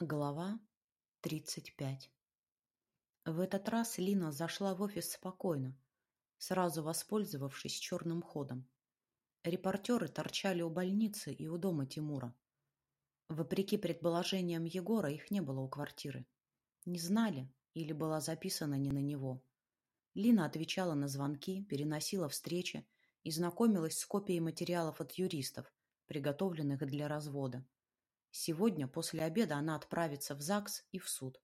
Глава 35 В этот раз Лина зашла в офис спокойно, сразу воспользовавшись черным ходом. Репортеры торчали у больницы и у дома Тимура. Вопреки предположениям Егора, их не было у квартиры. Не знали или была записана не на него. Лина отвечала на звонки, переносила встречи и знакомилась с копией материалов от юристов, приготовленных для развода. Сегодня после обеда она отправится в ЗАГС и в суд.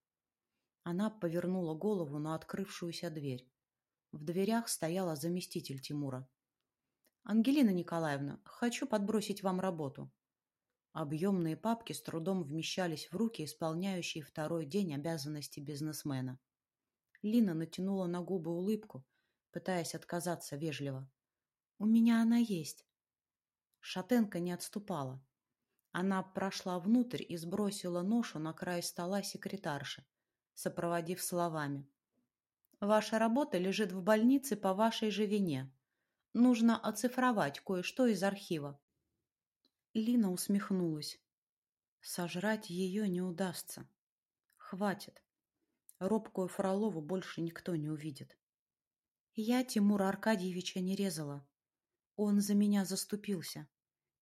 Она повернула голову на открывшуюся дверь. В дверях стояла заместитель Тимура. «Ангелина Николаевна, хочу подбросить вам работу». Объемные папки с трудом вмещались в руки, исполняющие второй день обязанности бизнесмена. Лина натянула на губы улыбку, пытаясь отказаться вежливо. «У меня она есть». Шатенка не отступала. Она прошла внутрь и сбросила ношу на край стола секретарши, сопроводив словами. «Ваша работа лежит в больнице по вашей же вине. Нужно оцифровать кое-что из архива». Лина усмехнулась. Сожрать ее не удастся. Хватит. Робкую Фролову больше никто не увидит. Я Тимура Аркадьевича не резала. Он за меня заступился.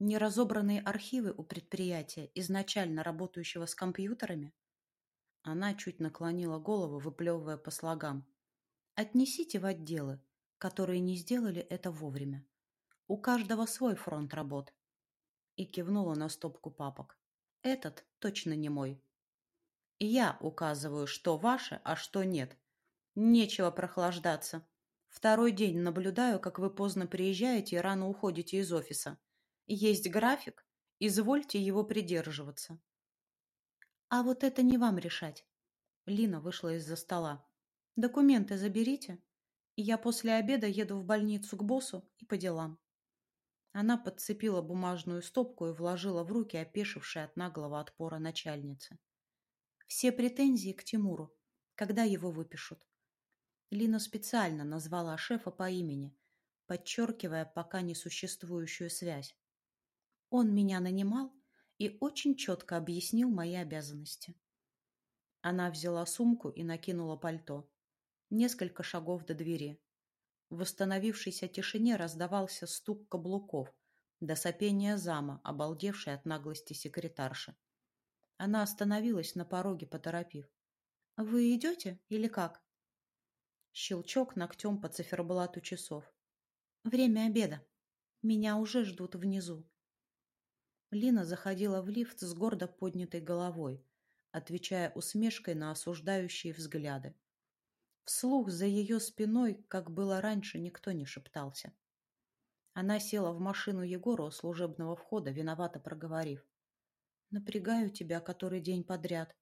Неразобранные архивы у предприятия, изначально работающего с компьютерами? Она чуть наклонила голову, выплевывая по слогам. Отнесите в отделы, которые не сделали это вовремя. У каждого свой фронт работ. И кивнула на стопку папок. Этот точно не мой. Я указываю, что ваше, а что нет. Нечего прохлаждаться. Второй день наблюдаю, как вы поздно приезжаете и рано уходите из офиса. Есть график, извольте его придерживаться. А вот это не вам решать. Лина вышла из-за стола. Документы заберите. Я после обеда еду в больницу к боссу и по делам. Она подцепила бумажную стопку и вложила в руки опешившей от наглого отпора начальницы. Все претензии к Тимуру, когда его выпишут. Лина специально назвала шефа по имени, подчеркивая пока несуществующую связь. Он меня нанимал и очень четко объяснил мои обязанности. Она взяла сумку и накинула пальто. Несколько шагов до двери. В восстановившейся тишине раздавался стук каблуков до сопения зама, обалдевшей от наглости секретарши. Она остановилась на пороге, поторопив. «Вы идете или как?» Щелчок ногтем по циферблату часов. «Время обеда. Меня уже ждут внизу». Лина заходила в лифт с гордо поднятой головой, отвечая усмешкой на осуждающие взгляды. Вслух за ее спиной, как было раньше, никто не шептался. Она села в машину Егора у служебного входа, виновато проговорив. «Напрягаю тебя который день подряд».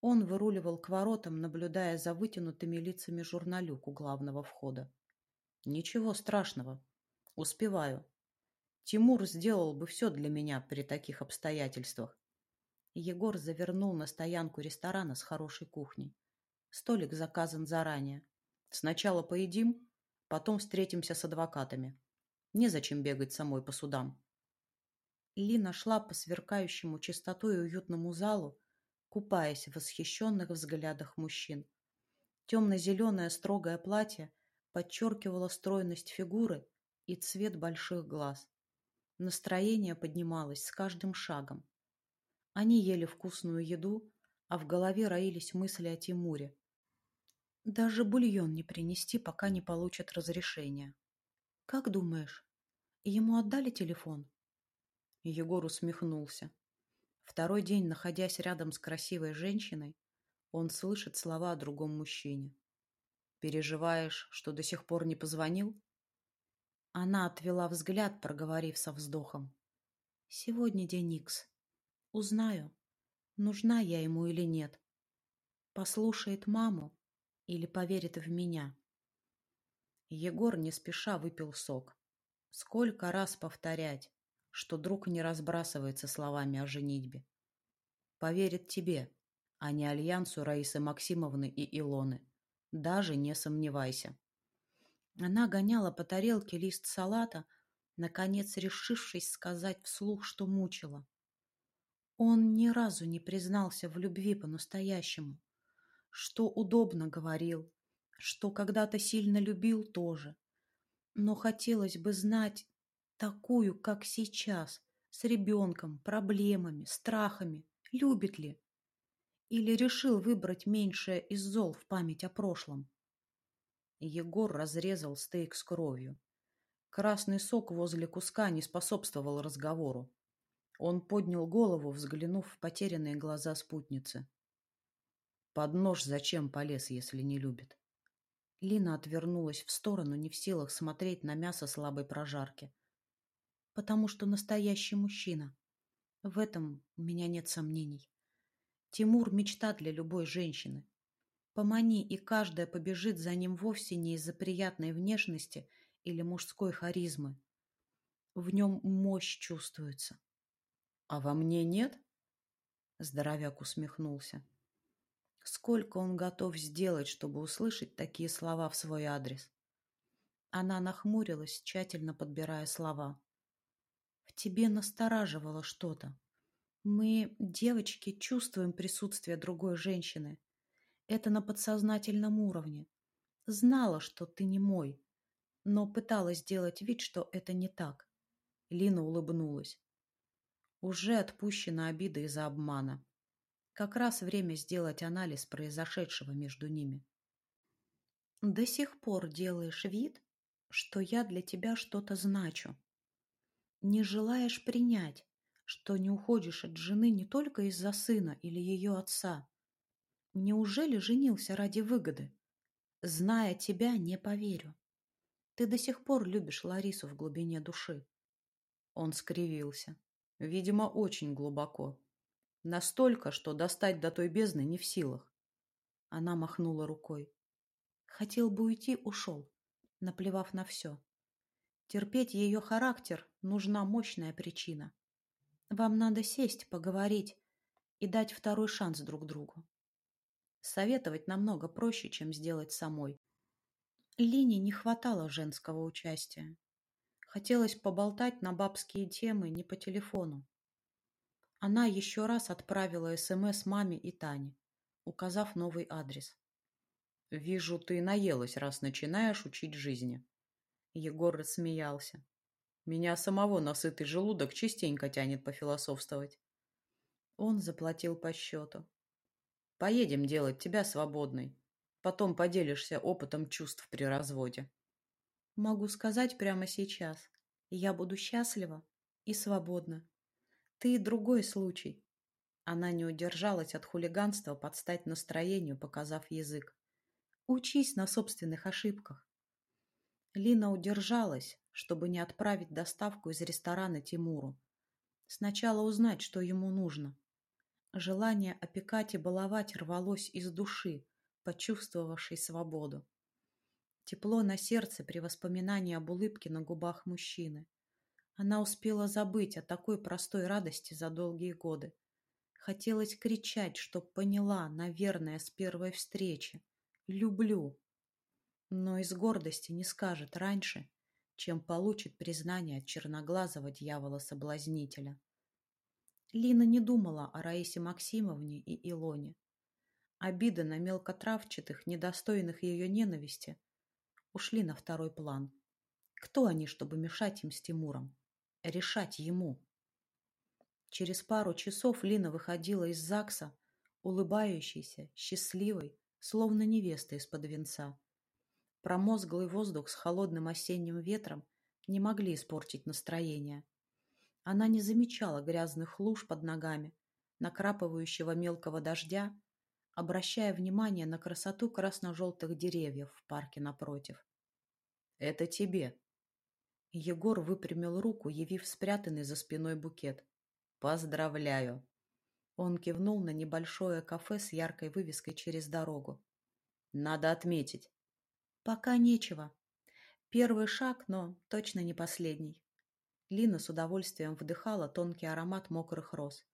Он выруливал к воротам, наблюдая за вытянутыми лицами журналюк у главного входа. «Ничего страшного. Успеваю. Тимур сделал бы все для меня при таких обстоятельствах. Егор завернул на стоянку ресторана с хорошей кухней. Столик заказан заранее. Сначала поедим, потом встретимся с адвокатами. Незачем бегать самой по судам. Лина шла по сверкающему чистотой и уютному залу, купаясь в восхищенных взглядах мужчин. Темно-зеленое строгое платье подчеркивало стройность фигуры и цвет больших глаз. Настроение поднималось с каждым шагом. Они ели вкусную еду, а в голове роились мысли о Тимуре. Даже бульон не принести, пока не получат разрешения. «Как думаешь, ему отдали телефон?» Егор усмехнулся. Второй день, находясь рядом с красивой женщиной, он слышит слова о другом мужчине. «Переживаешь, что до сих пор не позвонил?» Она отвела взгляд, проговорив со вздохом. «Сегодня день Икс. Узнаю, нужна я ему или нет. Послушает маму или поверит в меня». Егор не спеша выпил сок. Сколько раз повторять, что друг не разбрасывается словами о женитьбе. Поверит тебе, а не альянсу Раисы Максимовны и Илоны. Даже не сомневайся. Она гоняла по тарелке лист салата, наконец решившись сказать вслух, что мучила. Он ни разу не признался в любви по-настоящему. Что удобно говорил, что когда-то сильно любил тоже. Но хотелось бы знать такую, как сейчас, с ребенком, проблемами, страхами, любит ли. Или решил выбрать меньшее из зол в память о прошлом. Егор разрезал стейк с кровью. Красный сок возле куска не способствовал разговору. Он поднял голову, взглянув в потерянные глаза спутницы. Под нож зачем полез, если не любит? Лина отвернулась в сторону, не в силах смотреть на мясо слабой прожарки. Потому что настоящий мужчина. В этом у меня нет сомнений. Тимур — мечта для любой женщины. Помани, и каждая побежит за ним вовсе не из-за приятной внешности или мужской харизмы. В нем мощь чувствуется. — А во мне нет? Здоровяк усмехнулся. Сколько он готов сделать, чтобы услышать такие слова в свой адрес? Она нахмурилась, тщательно подбирая слова. В тебе настораживало что-то. Мы, девочки, чувствуем присутствие другой женщины. Это на подсознательном уровне. Знала, что ты не мой, но пыталась сделать вид, что это не так. Лина улыбнулась. Уже отпущена обида из-за обмана. Как раз время сделать анализ произошедшего между ними. До сих пор делаешь вид, что я для тебя что-то значу. Не желаешь принять, что не уходишь от жены не только из-за сына или ее отца. Неужели женился ради выгоды? Зная тебя, не поверю. Ты до сих пор любишь Ларису в глубине души. Он скривился. Видимо, очень глубоко. Настолько, что достать до той бездны не в силах. Она махнула рукой. Хотел бы уйти, ушел, наплевав на все. Терпеть ее характер нужна мощная причина. Вам надо сесть, поговорить и дать второй шанс друг другу. Советовать намного проще, чем сделать самой. Лине не хватало женского участия. Хотелось поболтать на бабские темы не по телефону, она еще раз отправила СМС маме и Тане, указав новый адрес. «Вижу, ты наелась, раз начинаешь учить жизни». Егор рассмеялся. «Меня самого насытый желудок частенько тянет пофилософствовать». Он заплатил по счету. «Поедем делать тебя свободной. Потом поделишься опытом чувств при разводе». «Могу сказать прямо сейчас. Я буду счастлива и свободна. Ты другой случай. Она не удержалась от хулиганства подстать настроению, показав язык. Учись на собственных ошибках. Лина удержалась, чтобы не отправить доставку из ресторана Тимуру. Сначала узнать, что ему нужно. Желание опекать и баловать рвалось из души, почувствовавшей свободу. Тепло на сердце при воспоминании об улыбке на губах мужчины. Она успела забыть о такой простой радости за долгие годы. Хотелось кричать, чтоб поняла, наверное, с первой встречи. «Люблю». Но из гордости не скажет раньше, чем получит признание от черноглазого дьявола-соблазнителя. Лина не думала о Раисе Максимовне и Илоне. Обида на мелкотравчатых, недостойных ее ненависти, ушли на второй план. Кто они, чтобы мешать им с Тимуром? решать ему. Через пару часов Лина выходила из ЗАГСа, улыбающейся, счастливой, словно невеста из-под венца. Промозглый воздух с холодным осенним ветром не могли испортить настроение. Она не замечала грязных луж под ногами, накрапывающего мелкого дождя, обращая внимание на красоту красно-желтых деревьев в парке напротив. «Это тебе», Егор выпрямил руку, явив спрятанный за спиной букет. «Поздравляю!» Он кивнул на небольшое кафе с яркой вывеской через дорогу. «Надо отметить». «Пока нечего. Первый шаг, но точно не последний». Лина с удовольствием вдыхала тонкий аромат мокрых роз.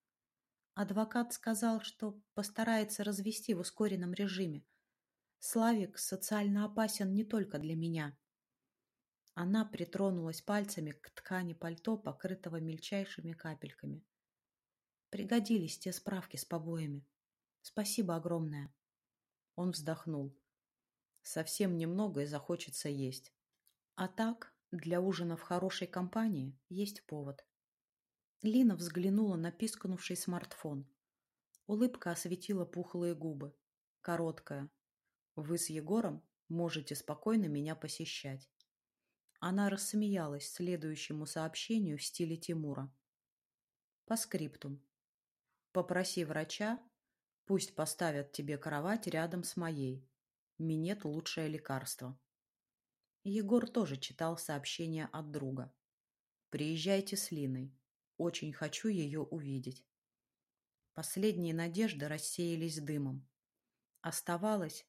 Адвокат сказал, что постарается развести в ускоренном режиме. Славик социально опасен не только для меня. Она притронулась пальцами к ткани пальто, покрытого мельчайшими капельками. Пригодились те справки с побоями. Спасибо огромное. Он вздохнул. Совсем немного и захочется есть. А так, для ужина в хорошей компании есть повод. Лина взглянула на пискнувший смартфон. Улыбка осветила пухлые губы. Короткая. Вы с Егором можете спокойно меня посещать. Она рассмеялась следующему сообщению в стиле Тимура. По скриптум. Попроси врача, пусть поставят тебе кровать рядом с моей. Минет – лучшее лекарство. Егор тоже читал сообщение от друга. «Приезжайте с Линой. Очень хочу ее увидеть». Последние надежды рассеялись дымом. Оставалось,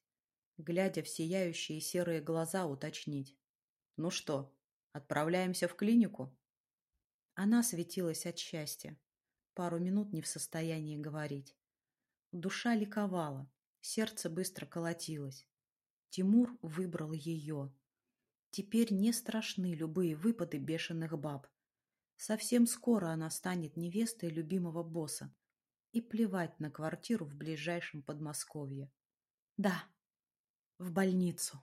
глядя в сияющие серые глаза, уточнить. «Ну что, отправляемся в клинику?» Она светилась от счастья. Пару минут не в состоянии говорить. Душа ликовала, сердце быстро колотилось. Тимур выбрал ее. Теперь не страшны любые выпады бешеных баб. Совсем скоро она станет невестой любимого босса. И плевать на квартиру в ближайшем Подмосковье. Да, в больницу.